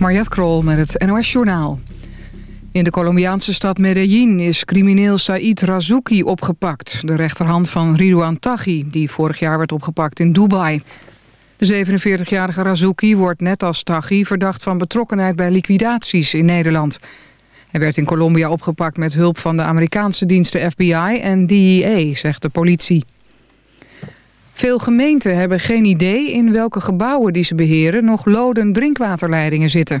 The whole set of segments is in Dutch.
Mariette Krol met het NOS Journaal. In de Colombiaanse stad Medellin is crimineel Said Razouki opgepakt. De rechterhand van Ridouan Taghi, die vorig jaar werd opgepakt in Dubai. De 47-jarige Razouki wordt net als Taghi verdacht van betrokkenheid bij liquidaties in Nederland. Hij werd in Colombia opgepakt met hulp van de Amerikaanse diensten FBI en DEA, zegt de politie. Veel gemeenten hebben geen idee in welke gebouwen die ze beheren nog loden drinkwaterleidingen zitten.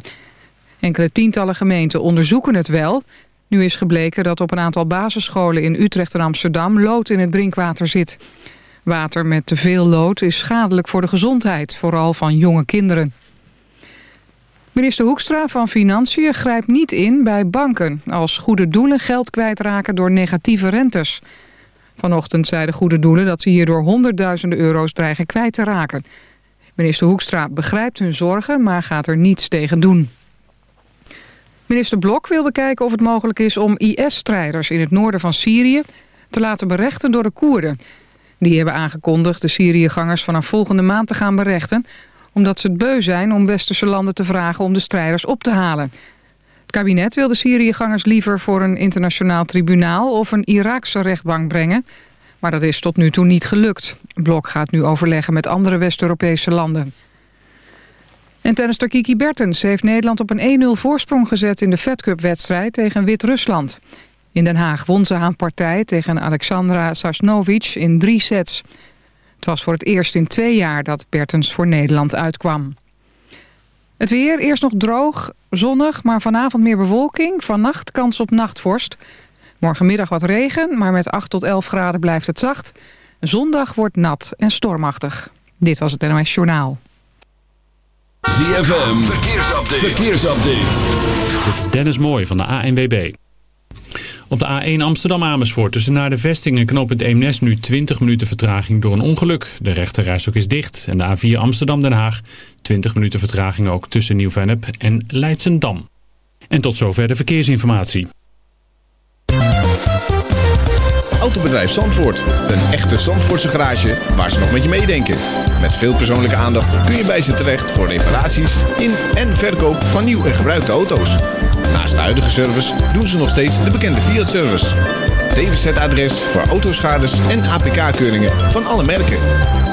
Enkele tientallen gemeenten onderzoeken het wel. Nu is gebleken dat op een aantal basisscholen in Utrecht en Amsterdam lood in het drinkwater zit. Water met te veel lood is schadelijk voor de gezondheid, vooral van jonge kinderen. Minister Hoekstra van Financiën grijpt niet in bij banken... als goede doelen geld kwijtraken door negatieve rentes. Vanochtend zeiden goede doelen dat ze hierdoor honderdduizenden euro's dreigen kwijt te raken. Minister Hoekstra begrijpt hun zorgen, maar gaat er niets tegen doen. Minister Blok wil bekijken of het mogelijk is om IS-strijders in het noorden van Syrië... te laten berechten door de Koerden. Die hebben aangekondigd de Syriëgangers vanaf volgende maand te gaan berechten... omdat ze het beu zijn om westerse landen te vragen om de strijders op te halen. Het kabinet wil de Syriëgangers liever voor een internationaal tribunaal... of een Iraakse rechtbank brengen... Maar dat is tot nu toe niet gelukt. Blok gaat nu overleggen met andere West-Europese landen. En tennister Kiki Bertens heeft Nederland op een 1-0 voorsprong gezet... in de Fed Cup-wedstrijd tegen Wit-Rusland. In Den Haag won ze haar partij tegen Alexandra Sasnovic in drie sets. Het was voor het eerst in twee jaar dat Bertens voor Nederland uitkwam. Het weer, eerst nog droog, zonnig, maar vanavond meer bewolking. Vannacht kans op nachtvorst. Morgenmiddag wat regen, maar met 8 tot 11 graden blijft het zacht. Zondag wordt nat en stormachtig. Dit was het NOS Journaal. ZFM, verkeersupdate. verkeersupdate. Dit is Dennis Mooij van de ANWB. Op de A1 Amsterdam-Amersfoort tussen naar de vesting en knooppunt Eemnes nu 20 minuten vertraging door een ongeluk. De rechterrijstok is dicht en de A4 Amsterdam-Den Haag 20 minuten vertraging ook tussen Nieuw-Vennep en Leidsendam. En tot zover de verkeersinformatie. Autobedrijf Zandvoort. Een echte Zandvoortse garage waar ze nog met je meedenken. Met veel persoonlijke aandacht kun je bij ze terecht voor reparaties in en verkoop van nieuw en gebruikte auto's. Naast de huidige service doen ze nog steeds de bekende Fiat-service. DWZ-adres voor autoschades en APK-keuringen van alle merken.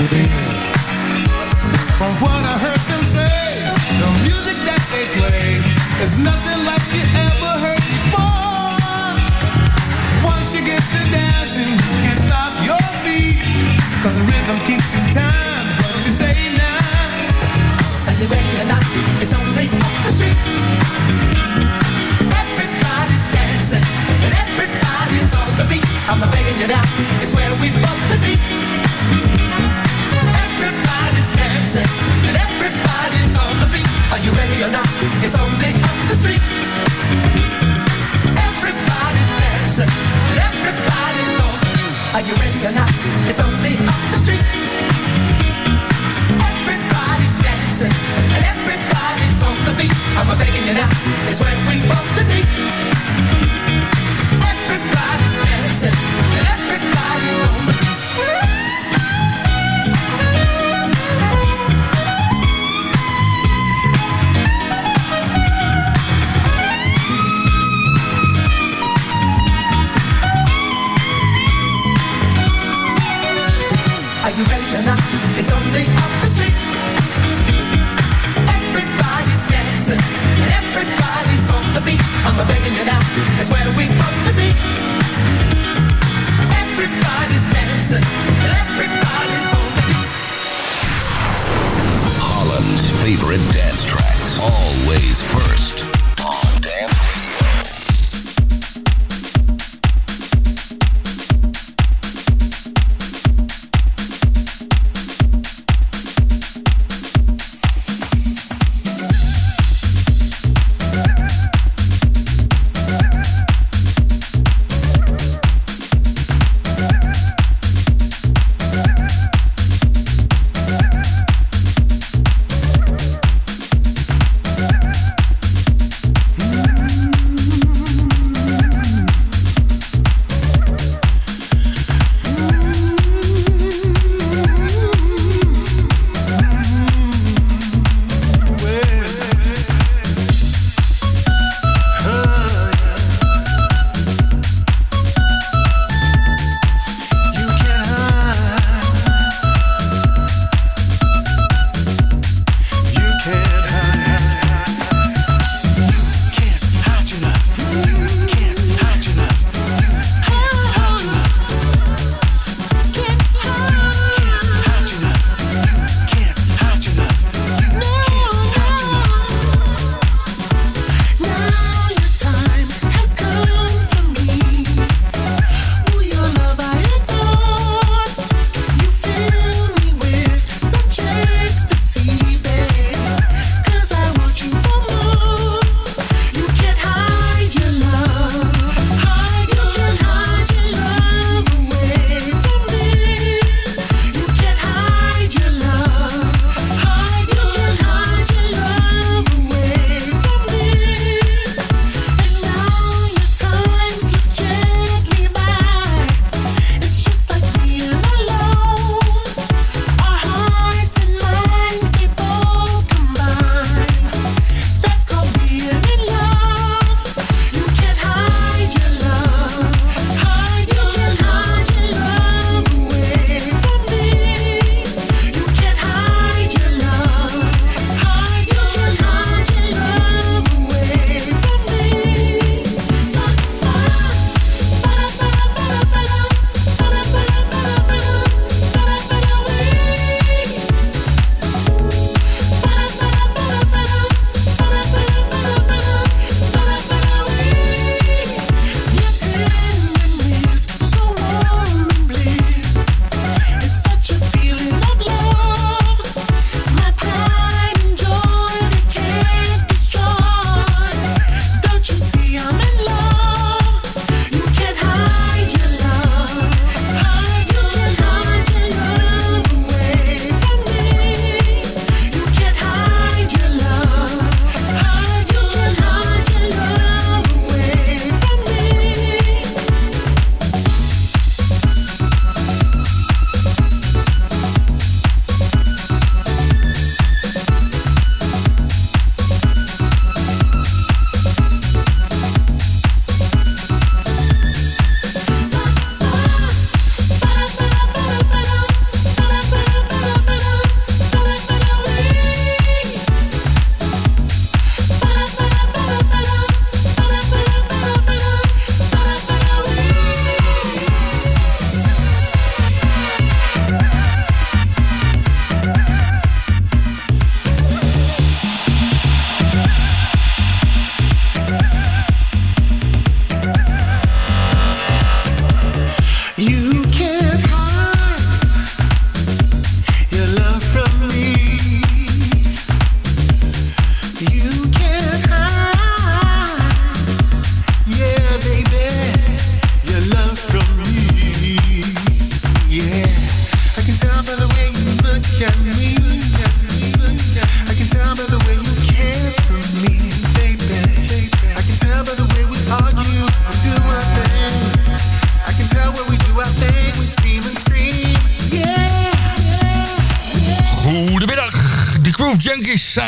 It is? From what I heard them say, the music that they play is nothing like or not? It's only up the street. Everybody's dancing and everybody's on. Are you ready or not? It's only up the street. Everybody's dancing and everybody's on the beat. I'm begging you now, it's where we want to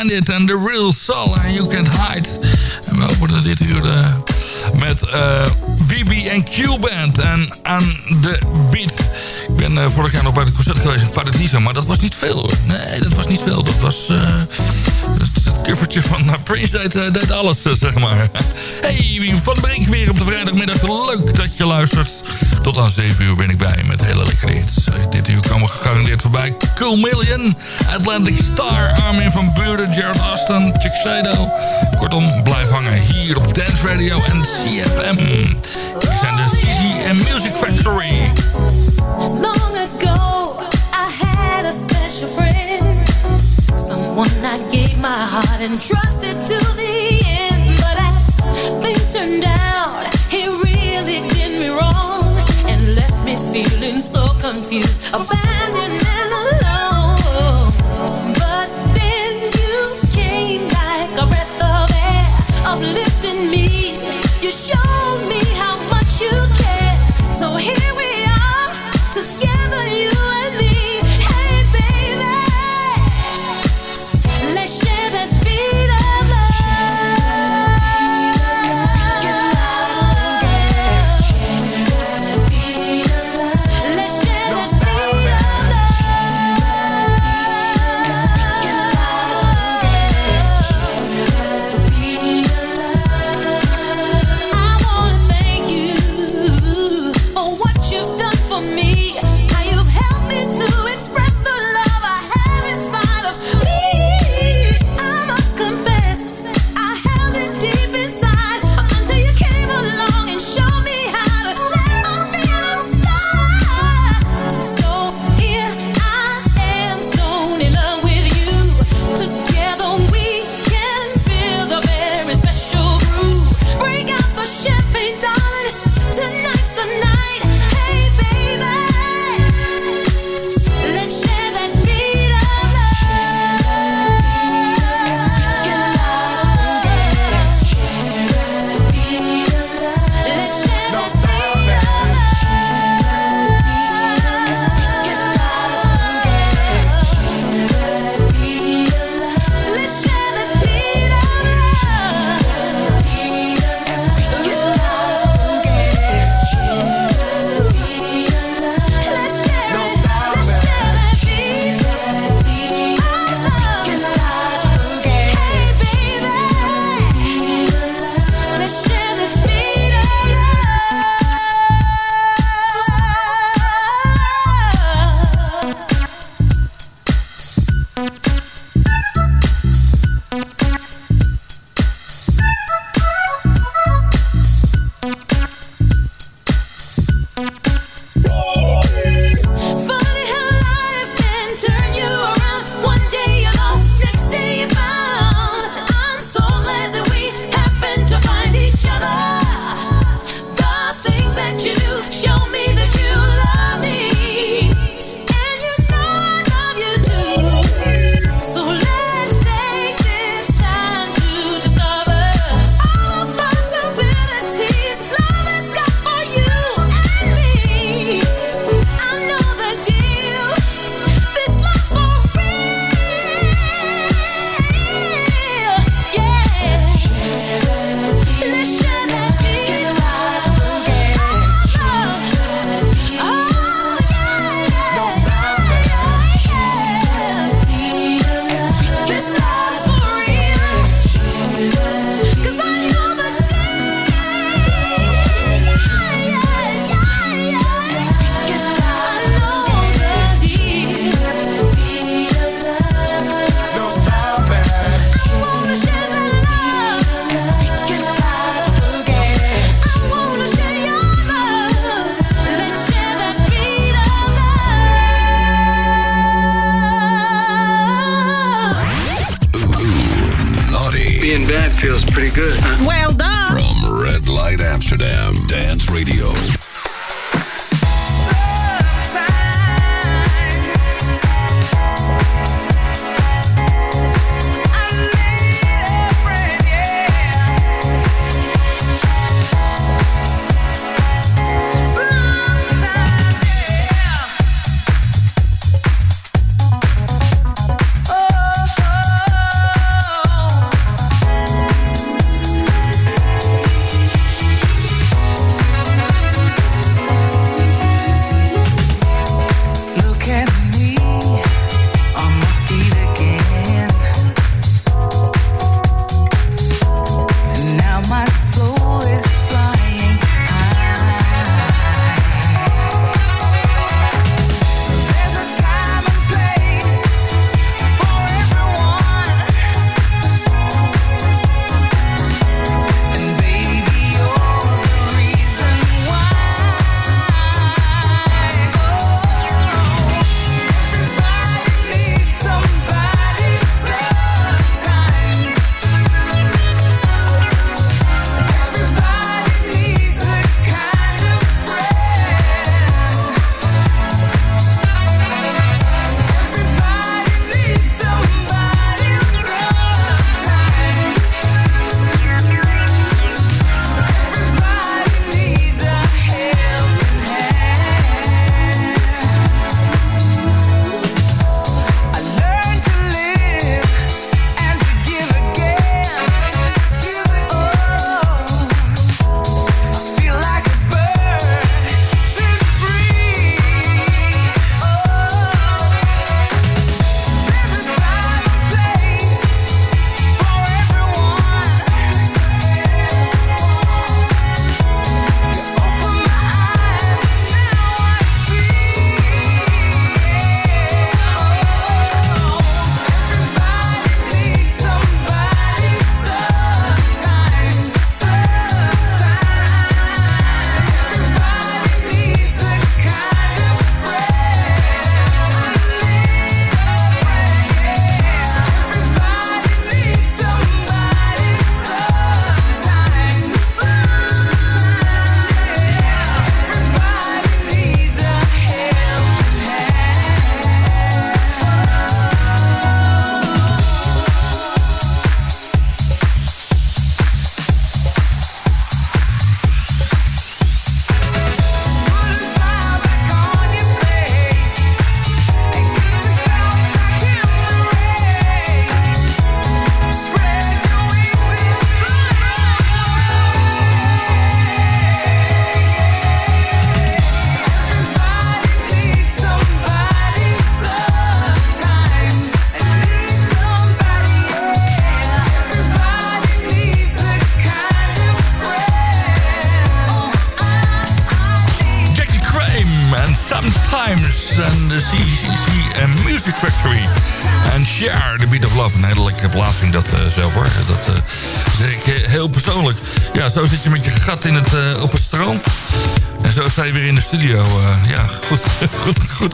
zijn dit en The Real Soul en You Can't Hide. En we openen dit uur uh, met uh, BB en Q-Band en aan de beat. Ik ben uh, vorig jaar nog bij het concert geweest in Paradiso, maar dat was niet veel hoor. Nee, dat was niet veel. Dat was... het covertje van Prince deed, deed alles, zeg maar. Hey, Van Brink weer op de vrijdagmiddag. Leuk dat je luistert. Tot aan 7 uur ben ik bij met hele lekkere hits. Dit uur komen gegarandeerd voorbij. Cool Million, Atlantic Star, Armin van Buren, Jared Austin, Chick. Kortom, blijf hangen hier op Dance Radio en CFM. We zijn de CZ and Music Factory. Heart and trusted to the end. But as things turned out, he really did me wrong. And left me feeling so confused, abandoned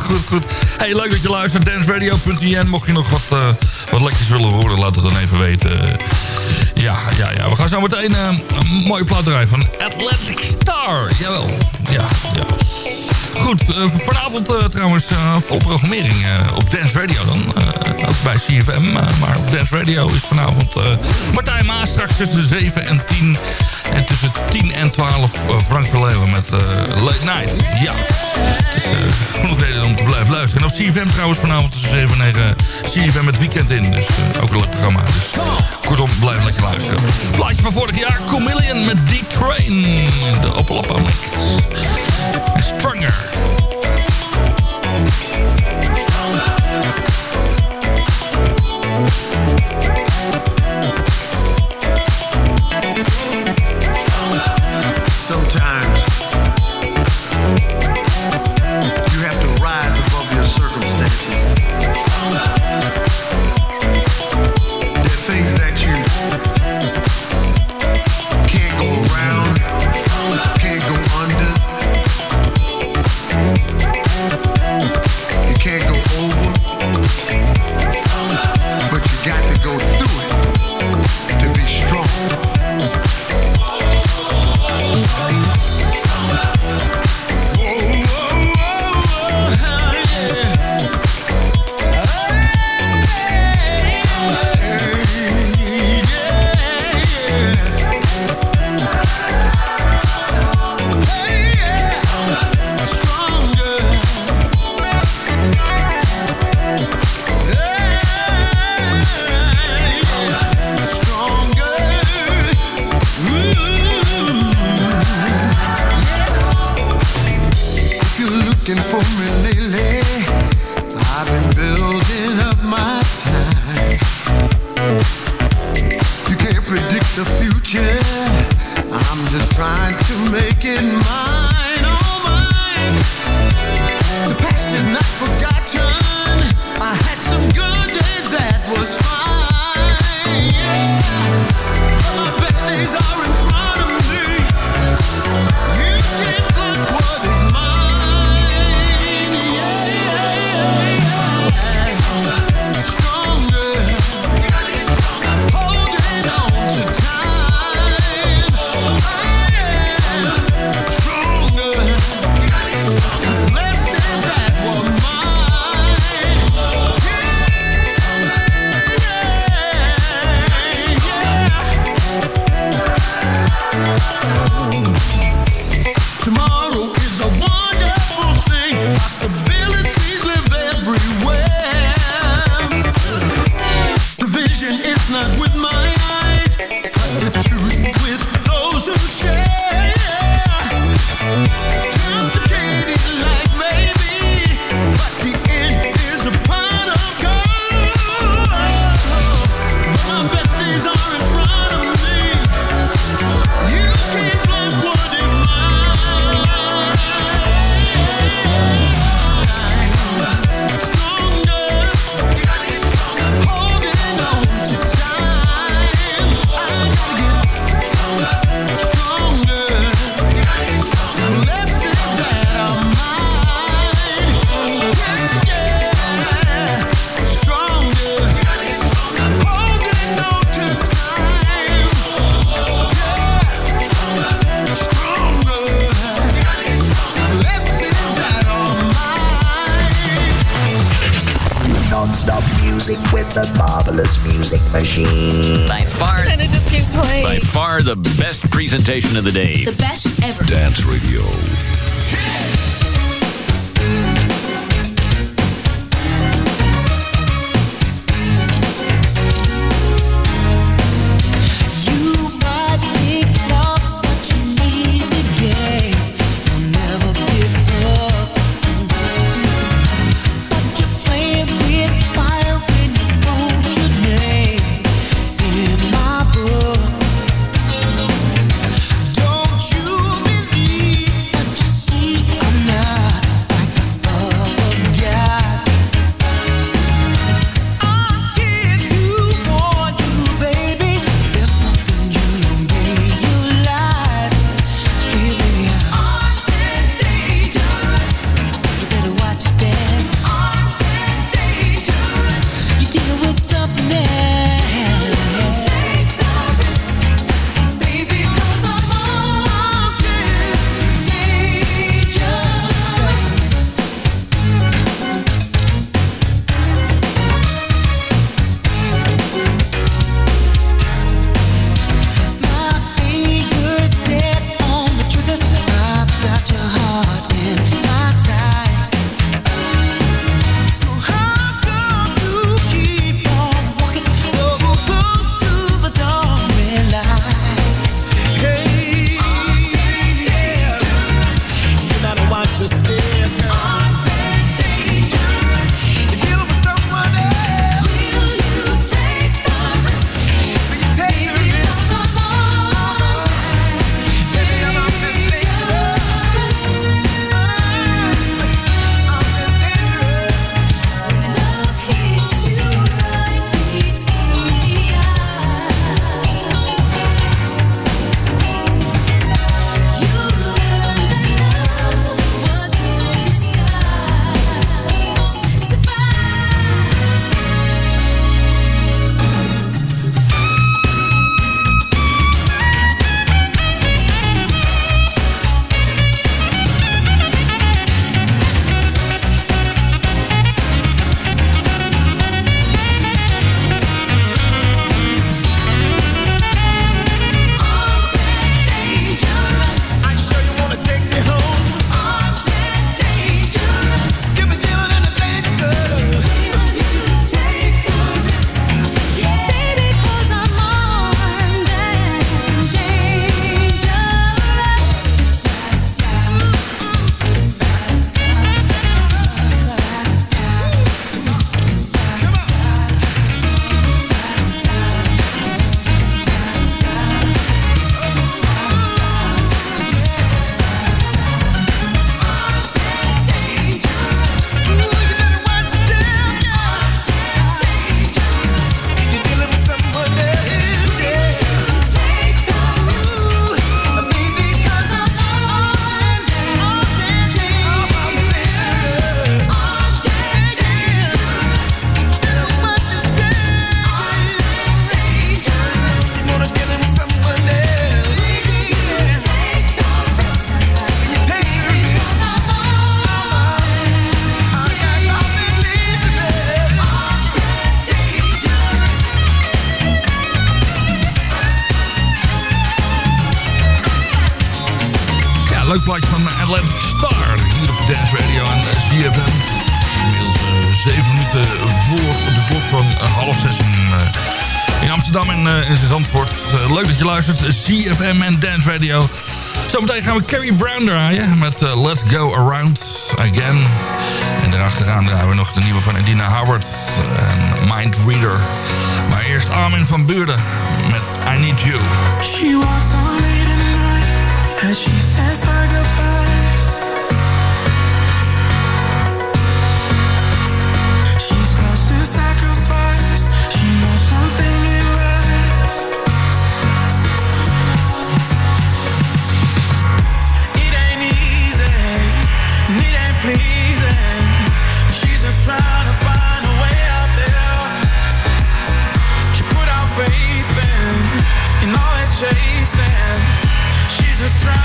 goed, goed. Hey, leuk dat je luistert. DanceRadio.in. Mocht je nog wat, uh, wat lekkers willen horen, laat het dan even weten. Ja, ja, ja. We gaan zo meteen eh, een mooie plaat draaien van Atlantic Star. Jawel. Ja, ja. Goed, eh, vanavond trouwens op programmering op Dance Radio dan. ook bij CFM, maar op Dance Radio is vanavond Martijn Maas straks tussen 7 en 10. En tussen 10 en 12 eh, Frank Verleven met eh, Late Night. Ja, het is eh, genoeg reden om te blijven luisteren. En op CFM trouwens vanavond tussen 7 en 9 CFM het weekend in. Dus ook een leuk programma. Dus kortom, blijf lekker luisteren. Plaatje van vorig jaar, Chameleon met D-Train. De Opel Opel Stronger. luistert CFM en Dance Radio. Zometeen gaan we Carrie Brown draaien met eh, Let's Go Around Again. En daarachteraan draaien we nog de nieuwe van Edina Howard eh, Mind Reader. Maar eerst Armin van Buren met I Need You. As she says. just try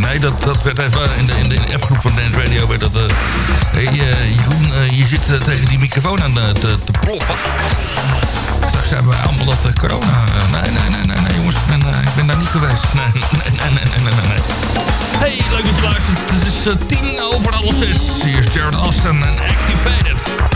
Nee, dat, dat werd even in de, in de appgroep van Dance Radio. Werd dat, eh hey, eh, Jeroen, eh, je zit tegen die microfoon aan te, te ploppen. Straks hebben we allemaal dat corona. nee, nee, nee, nee, nee, jongens. Ik ben, ik ben daar niet geweest. Nee, nee, nee, nee, nee, nee. Hey, leuk dat je. Het is tien over half zes. Hier is Jared Austin en Activated.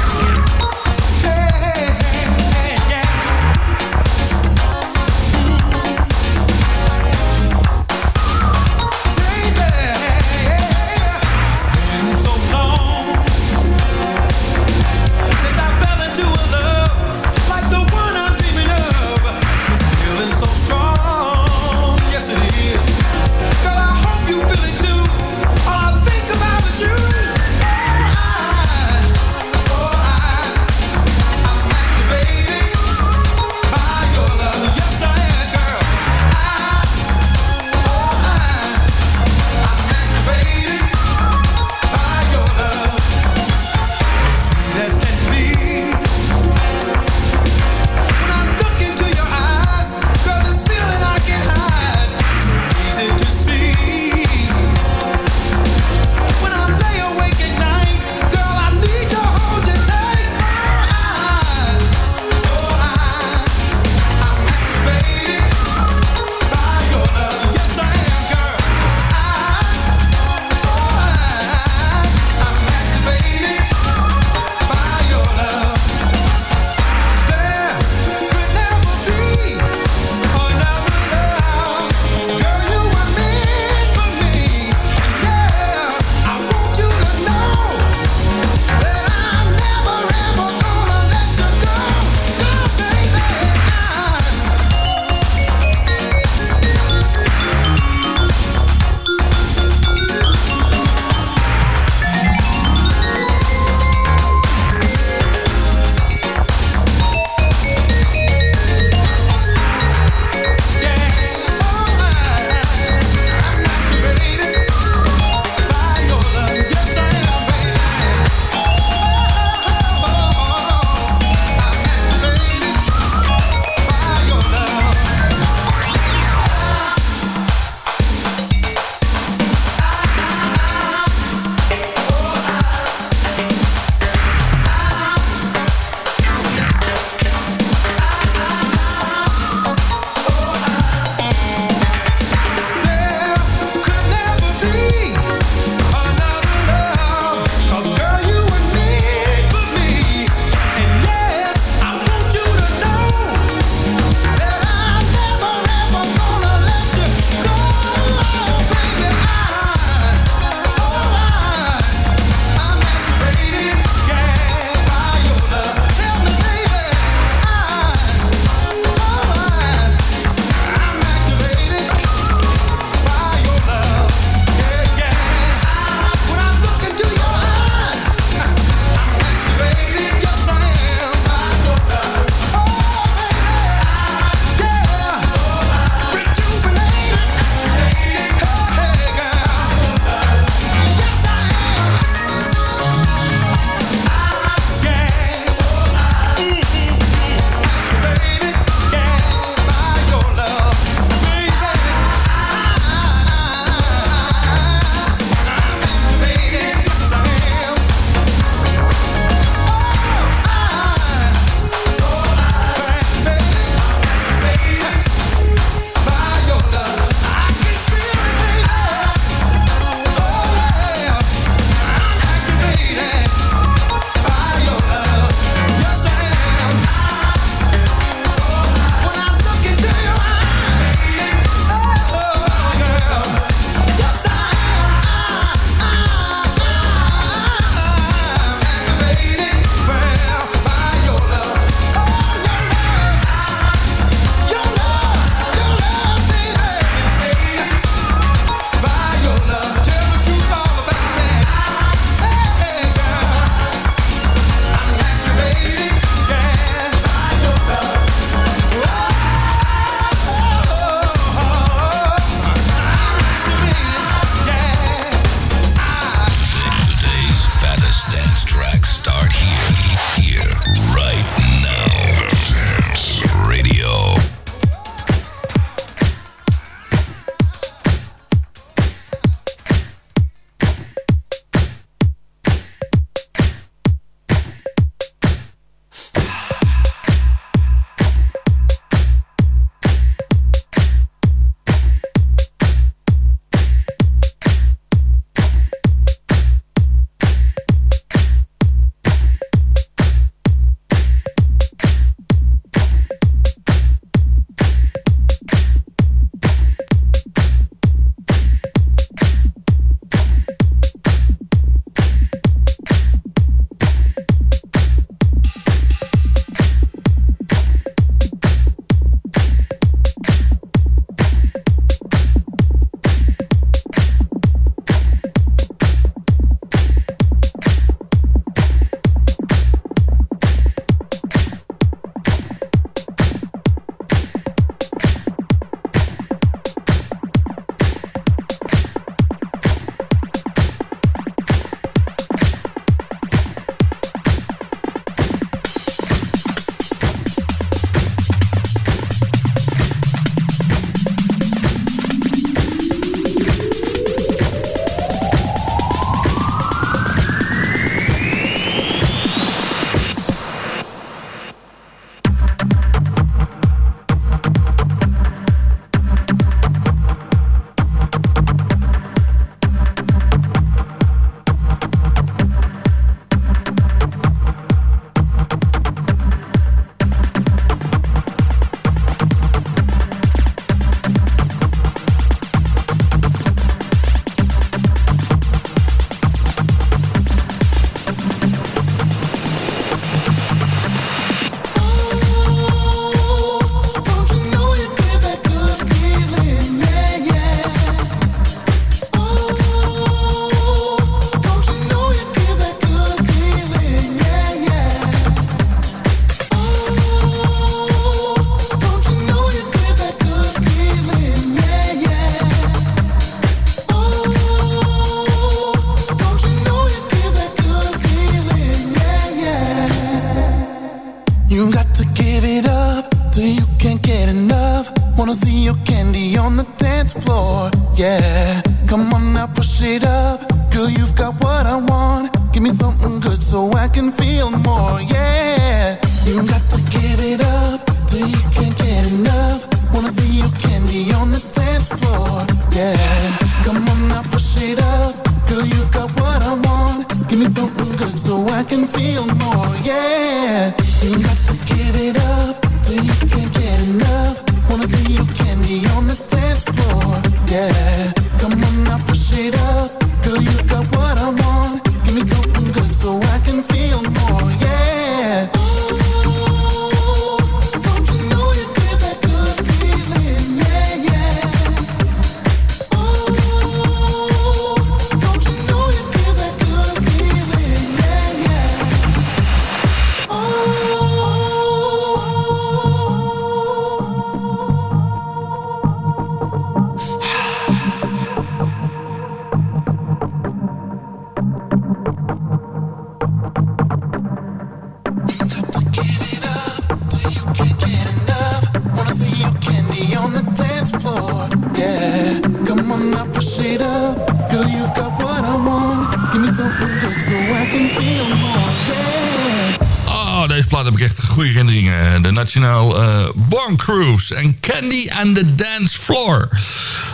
Candy aan the Dance Floor.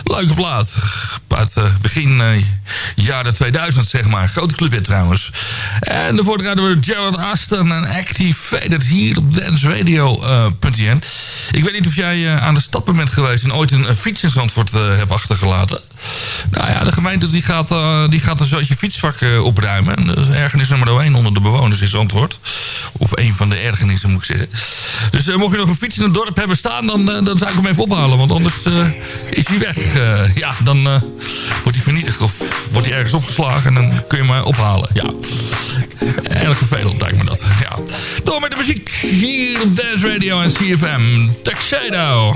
Leuke plaat. Uit eh, begin eh, jaren 2000, zeg maar. Grote club weer trouwens. En de draaiden we Gerald Aston en Activated hier op danceradio.nl. Eh, Ik weet niet of jij aan de stappen bent geweest... en ooit een fiets in Zandvoort hebt achtergelaten. Nou ja, de gemeente die gaat, die gaat een zootje fietsvak opruimen. En, ergernis nummer 1 onder de bewoners is antwoord. Of een van de ergernissen, moet ik zeggen. Dus eh, mocht je nog een fiets in het dorp hebben staan, dan, eh, dan zou ik hem even ophalen. Want anders eh, is hij weg. ja, dan wordt hij vernietigd of wordt hij ergens opgeslagen. En dan kun je hem ophalen. Ja. Erg vervelend lijkt me dat. Ja. Door met de muziek hier op Dance Radio en CFM. Tuxedo. Shadow.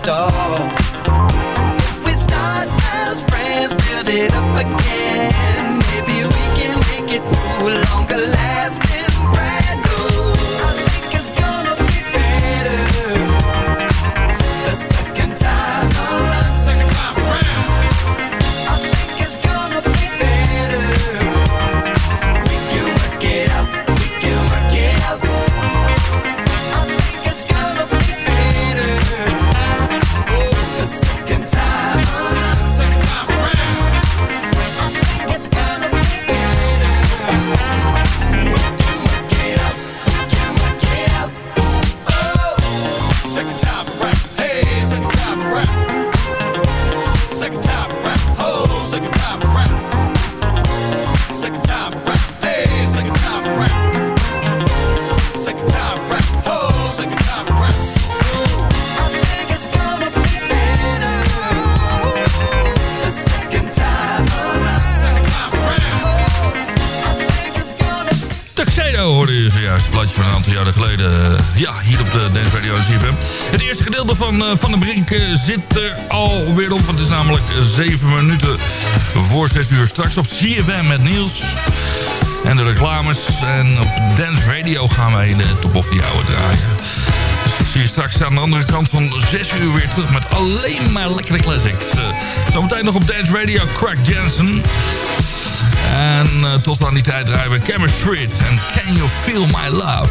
left off. We start as friends, build it up again. Maybe we can make it through longer lasting. Brand Eh, zit er alweer op. Het is namelijk 7 minuten voor 6 uur. Straks op CFM met Niels. En de reclames. En op Dance Radio gaan wij de top of die oude draaien. Dus zie je straks aan de andere kant van 6 uur weer terug met alleen maar lekkere classics. Eh, zometeen nog op Dance Radio Crack Jensen. En eh, tot aan die tijd draaien we Camera Street. En Can You Feel My Love?